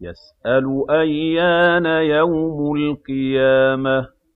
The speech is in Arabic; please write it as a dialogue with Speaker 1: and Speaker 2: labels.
Speaker 1: يَسْأَلُ أَيَّانَ يَوْمُ الْقِيَامَةِ